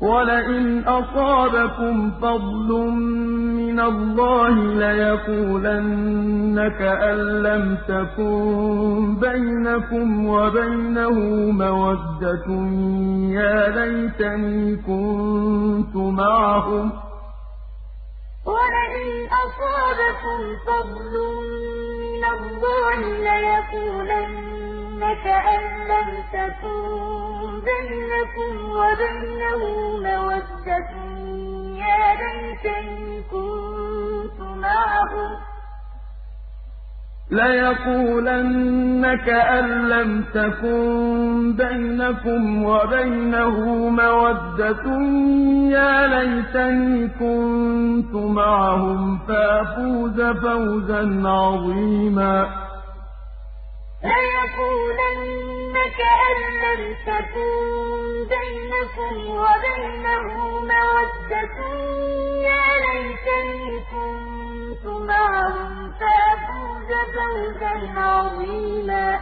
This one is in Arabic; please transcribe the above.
وَلَئِنْ أَصَابَكُمْ فَضْلٌ مِّنَ اللَّهِ لَيَقُولَنَّ كَأَن لَّمْ تَكُن بَيْنَكُمْ وَبَيْنَهُ مَوَدَّةٌ يَا لَيْتَنِي كُنتُ مَعَهُمْ ۚ وَلَئِنْ أَصَابَكُمْ فَضْلٌ مِّنَ اللَّهِ لَيَقُولَنَّ كَأَن لَّمْ تَكُن بَيْنَكُمْ وَبَيْنَهُ مَوَدَّةٌ. يَا لَيْتَنِي كُنتُ مَعَهُمْ ۚ. لَيَقُولَنَّ كَأَن لَّمْ تَكُن بَيْنَكُمْ وَبَيْنَهُ مَوَدَّةٌ. يَا لَيْتَنِي كُنتُ مَعَهُمْ. فَأَفُوزَ فَوْزًا عَظِيمًا. لَيَقُولَنَّ كَأَن لَّمْ تَكُن بَيْنَكُمْ وَبَيْنَهُ مَوَدَّةٌ يَا لَيْتَنِي كُنتُ مَعَهُمْ فَأَفُوزَ فَوْزًا عَظِيمًا.